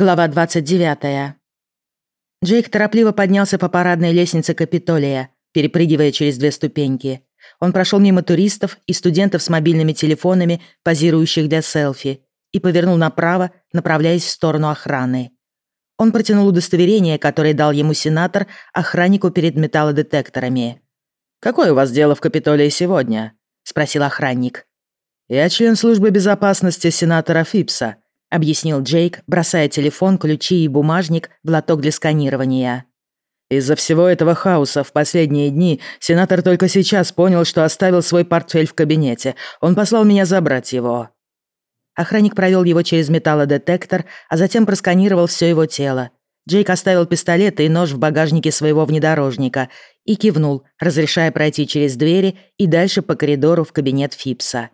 Глава 29. Джейк торопливо поднялся по парадной лестнице Капитолия, перепрыгивая через две ступеньки. Он прошел мимо туристов и студентов с мобильными телефонами, позирующих для селфи, и повернул направо, направляясь в сторону охраны. Он протянул удостоверение, которое дал ему сенатор, охраннику перед металлодетекторами. «Какое у вас дело в Капитолии сегодня?» — спросил охранник. «Я член службы безопасности сенатора Фипса», — объяснил Джейк, бросая телефон, ключи и бумажник в лоток для сканирования. «Из-за всего этого хаоса в последние дни сенатор только сейчас понял, что оставил свой портфель в кабинете. Он послал меня забрать его». Охранник провел его через металлодетектор, а затем просканировал все его тело. Джейк оставил пистолет и нож в багажнике своего внедорожника и кивнул, разрешая пройти через двери и дальше по коридору в кабинет Фипса.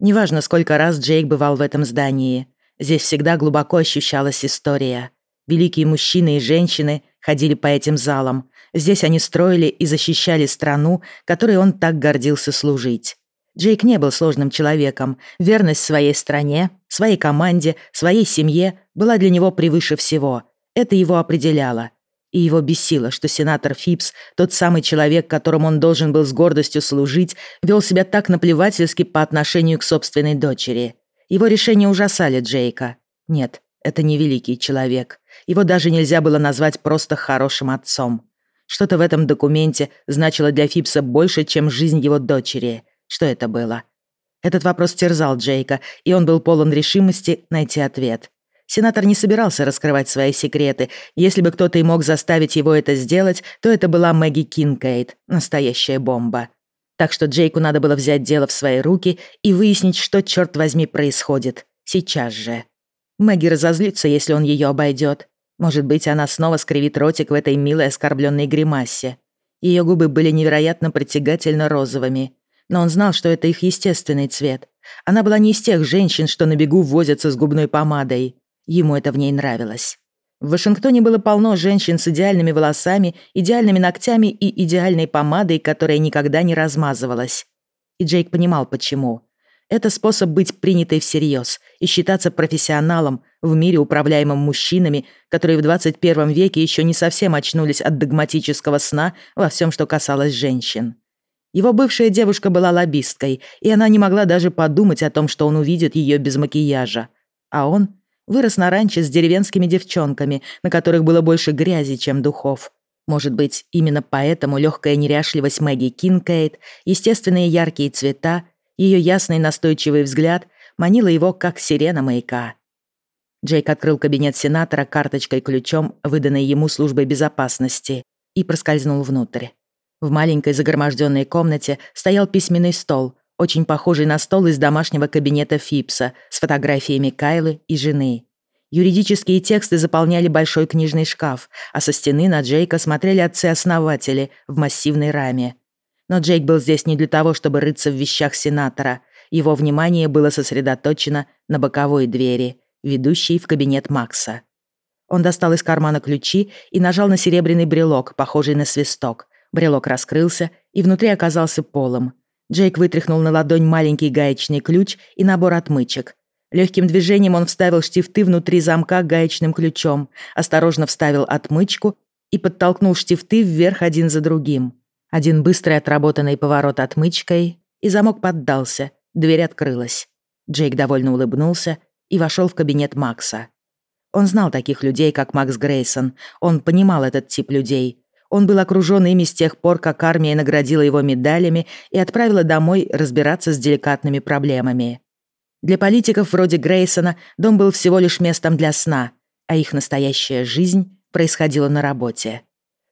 Неважно, сколько раз Джейк бывал в этом здании. Здесь всегда глубоко ощущалась история. Великие мужчины и женщины ходили по этим залам. Здесь они строили и защищали страну, которой он так гордился служить. Джейк не был сложным человеком. Верность своей стране, своей команде, своей семье была для него превыше всего. Это его определяло. И его бесило, что сенатор Фипс, тот самый человек, которому он должен был с гордостью служить, вел себя так наплевательски по отношению к собственной дочери. Его решения ужасали Джейка. Нет, это не великий человек. Его даже нельзя было назвать просто хорошим отцом. Что-то в этом документе значило для Фипса больше, чем жизнь его дочери. Что это было? Этот вопрос терзал Джейка, и он был полон решимости найти ответ. Сенатор не собирался раскрывать свои секреты. Если бы кто-то и мог заставить его это сделать, то это была Мэгги Кинкейд, настоящая бомба. Так что Джейку надо было взять дело в свои руки и выяснить, что, черт возьми, происходит. Сейчас же. Мэгги разозлится, если он ее обойдет. Может быть, она снова скривит ротик в этой милой оскорбленной гримасе. Ее губы были невероятно притягательно розовыми. Но он знал, что это их естественный цвет. Она была не из тех женщин, что на бегу возятся с губной помадой. Ему это в ней нравилось. В Вашингтоне было полно женщин с идеальными волосами, идеальными ногтями и идеальной помадой, которая никогда не размазывалась. И Джейк понимал, почему. Это способ быть принятой всерьез и считаться профессионалом в мире, управляемом мужчинами, которые в 21 веке еще не совсем очнулись от догматического сна во всем, что касалось женщин. Его бывшая девушка была лоббисткой, и она не могла даже подумать о том, что он увидит ее без макияжа. А он Вырос на ранче с деревенскими девчонками, на которых было больше грязи, чем духов. Может быть, именно поэтому легкая неряшливость Мэгги Кинкейд, естественные яркие цвета, ее ясный настойчивый взгляд манила его, как сирена маяка. Джейк открыл кабинет сенатора карточкой-ключом, выданной ему службой безопасности, и проскользнул внутрь. В маленькой загроможденной комнате стоял письменный стол, очень похожий на стол из домашнего кабинета Фипса с фотографиями Кайлы и жены. Юридические тексты заполняли большой книжный шкаф, а со стены на Джейка смотрели отцы-основатели в массивной раме. Но Джейк был здесь не для того, чтобы рыться в вещах сенатора. Его внимание было сосредоточено на боковой двери, ведущей в кабинет Макса. Он достал из кармана ключи и нажал на серебряный брелок, похожий на свисток. Брелок раскрылся, и внутри оказался полом. Джейк вытряхнул на ладонь маленький гаечный ключ и набор отмычек. Легким движением он вставил штифты внутри замка гаечным ключом, осторожно вставил отмычку и подтолкнул штифты вверх один за другим. Один быстрый отработанный поворот отмычкой, и замок поддался, дверь открылась. Джейк довольно улыбнулся и вошел в кабинет Макса. Он знал таких людей, как Макс Грейсон. Он понимал этот тип людей. Он был окружен ими с тех пор, как армия наградила его медалями и отправила домой разбираться с деликатными проблемами. Для политиков вроде Грейсона дом был всего лишь местом для сна, а их настоящая жизнь происходила на работе.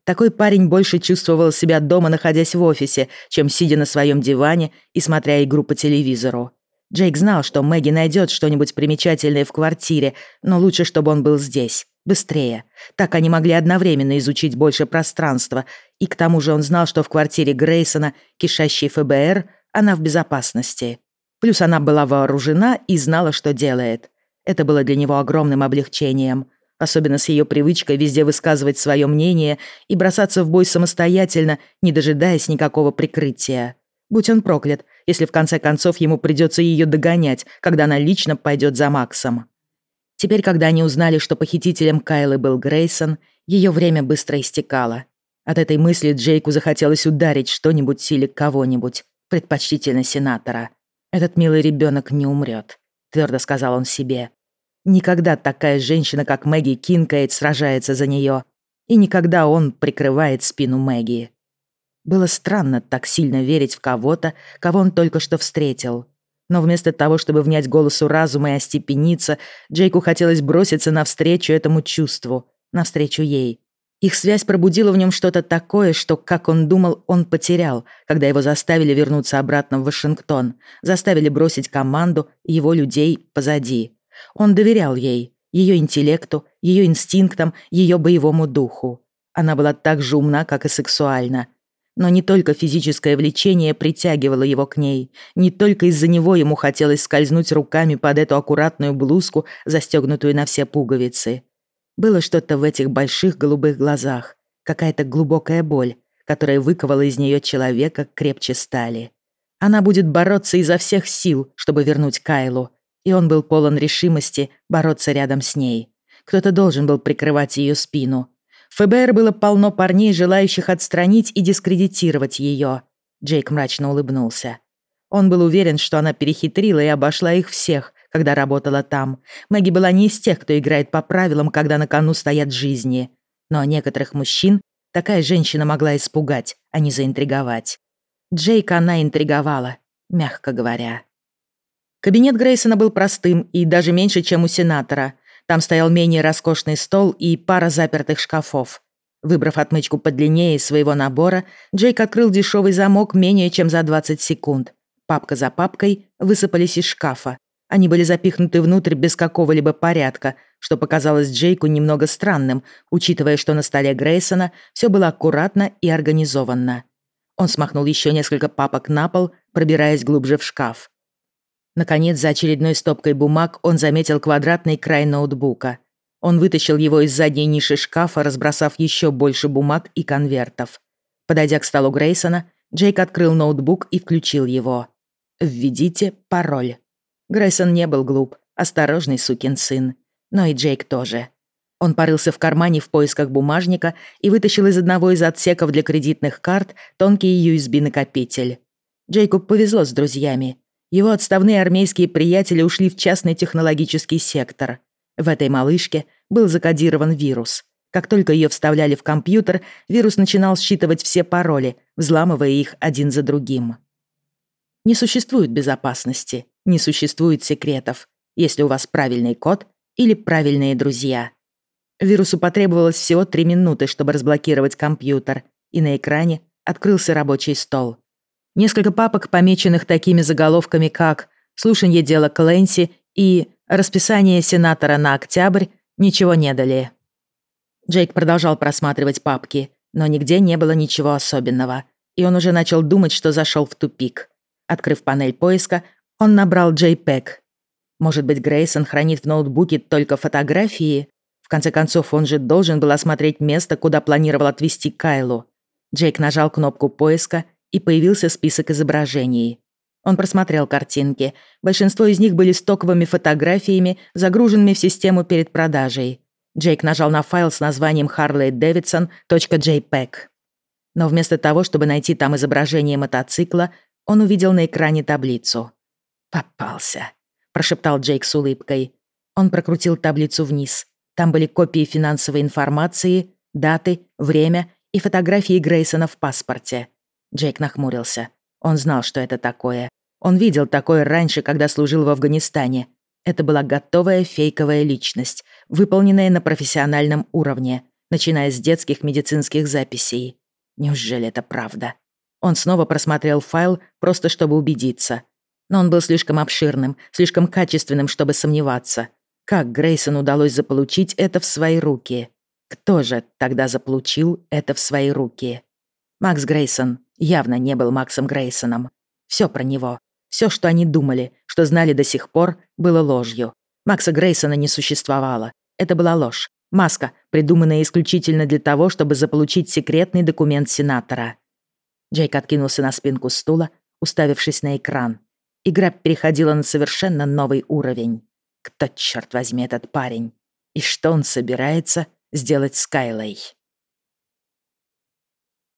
Такой парень больше чувствовал себя дома, находясь в офисе, чем сидя на своем диване и смотря игру по телевизору. Джейк знал, что Мэгги найдет что-нибудь примечательное в квартире, но лучше, чтобы он был здесь. Быстрее. Так они могли одновременно изучить больше пространства, и к тому же он знал, что в квартире Грейсона, кишащей ФБР, она в безопасности. Плюс она была вооружена и знала, что делает. Это было для него огромным облегчением. Особенно с ее привычкой везде высказывать свое мнение и бросаться в бой самостоятельно, не дожидаясь никакого прикрытия. Будь он проклят, если в конце концов ему придется ее догонять, когда она лично пойдет за Максом. Теперь, когда они узнали, что похитителем Кайлы был Грейсон, ее время быстро истекало. От этой мысли Джейку захотелось ударить что-нибудь или кого-нибудь, предпочтительно сенатора. «Этот милый ребенок не умрет», — твердо сказал он себе. Никогда такая женщина, как Мэгги Кинкейт, сражается за нее, и никогда он прикрывает спину Мэгги. Было странно так сильно верить в кого-то, кого он только что встретил. Но вместо того, чтобы внять голосу разума и остепениться, Джейку хотелось броситься навстречу этому чувству, навстречу ей. Их связь пробудила в нем что-то такое, что, как он думал, он потерял, когда его заставили вернуться обратно в Вашингтон, заставили бросить команду его людей позади. Он доверял ей, ее интеллекту, ее инстинктам, ее боевому духу. Она была так же умна, как и сексуальна, но не только физическое влечение притягивало его к ней, не только из-за него ему хотелось скользнуть руками под эту аккуратную блузку, застегнутую на все пуговицы. Было что-то в этих больших голубых глазах, какая-то глубокая боль, которая выковала из нее человека крепче стали. Она будет бороться изо всех сил, чтобы вернуть Кайлу, и он был полон решимости бороться рядом с ней. Кто-то должен был прикрывать ее спину, ФБР было полно парней, желающих отстранить и дискредитировать ее. Джейк мрачно улыбнулся. Он был уверен, что она перехитрила и обошла их всех, когда работала там. Мэгги была не из тех, кто играет по правилам, когда на кону стоят жизни. Но некоторых мужчин такая женщина могла испугать, а не заинтриговать. Джейка она интриговала, мягко говоря. Кабинет Грейсона был простым и даже меньше, чем у сенатора — там стоял менее роскошный стол и пара запертых шкафов. Выбрав отмычку подлиннее из своего набора, Джейк открыл дешевый замок менее чем за 20 секунд. Папка за папкой высыпались из шкафа. Они были запихнуты внутрь без какого-либо порядка, что показалось Джейку немного странным, учитывая, что на столе Грейсона все было аккуратно и организованно. Он смахнул еще несколько папок на пол, пробираясь глубже в шкаф. Наконец, за очередной стопкой бумаг он заметил квадратный край ноутбука. Он вытащил его из задней ниши шкафа, разбросав еще больше бумаг и конвертов. Подойдя к столу Грейсона, Джейк открыл ноутбук и включил его. «Введите пароль». Грейсон не был глуп, осторожный сукин сын. Но и Джейк тоже. Он порылся в кармане в поисках бумажника и вытащил из одного из отсеков для кредитных карт тонкий USB-накопитель. Джейку повезло с друзьями. Его отставные армейские приятели ушли в частный технологический сектор. В этой малышке был закодирован вирус. Как только ее вставляли в компьютер, вирус начинал считывать все пароли, взламывая их один за другим. Не существует безопасности, не существует секретов, если у вас правильный код или правильные друзья. Вирусу потребовалось всего три минуты, чтобы разблокировать компьютер, и на экране открылся рабочий стол. Несколько папок, помеченных такими заголовками, как «Слушанье дела Клэнси» и «Расписание сенатора на октябрь» ничего не дали. Джейк продолжал просматривать папки, но нигде не было ничего особенного, и он уже начал думать, что зашел в тупик. Открыв панель поиска, он набрал JPEG. Может быть, Грейсон хранит в ноутбуке только фотографии? В конце концов, он же должен был осмотреть место, куда планировал отвезти Кайлу. Джейк нажал кнопку поиска и появился список изображений. Он просмотрел картинки. Большинство из них были стоковыми фотографиями, загруженными в систему перед продажей. Джейк нажал на файл с названием harley-davidson.jpg. Но вместо того, чтобы найти там изображение мотоцикла, он увидел на экране таблицу. «Попался», — прошептал Джейк с улыбкой. Он прокрутил таблицу вниз. Там были копии финансовой информации, даты, время и фотографии Грейсона в паспорте. Джейк нахмурился. Он знал, что это такое. Он видел такое раньше, когда служил в Афганистане. Это была готовая фейковая личность, выполненная на профессиональном уровне, начиная с детских медицинских записей. Неужели это правда? Он снова просмотрел файл, просто чтобы убедиться. Но он был слишком обширным, слишком качественным, чтобы сомневаться. Как Грейсону удалось заполучить это в свои руки? Кто же тогда заполучил это в свои руки? Макс Грейсон явно не был Максом Грейсоном. Все про него, все, что они думали, что знали до сих пор, было ложью. Макса Грейсона не существовало. Это была ложь. Маска, придуманная исключительно для того, чтобы заполучить секретный документ сенатора. Джейк откинулся на спинку стула, уставившись на экран. Игра переходила на совершенно новый уровень. Кто, черт возьми, этот парень? И что он собирается сделать с Кайлой?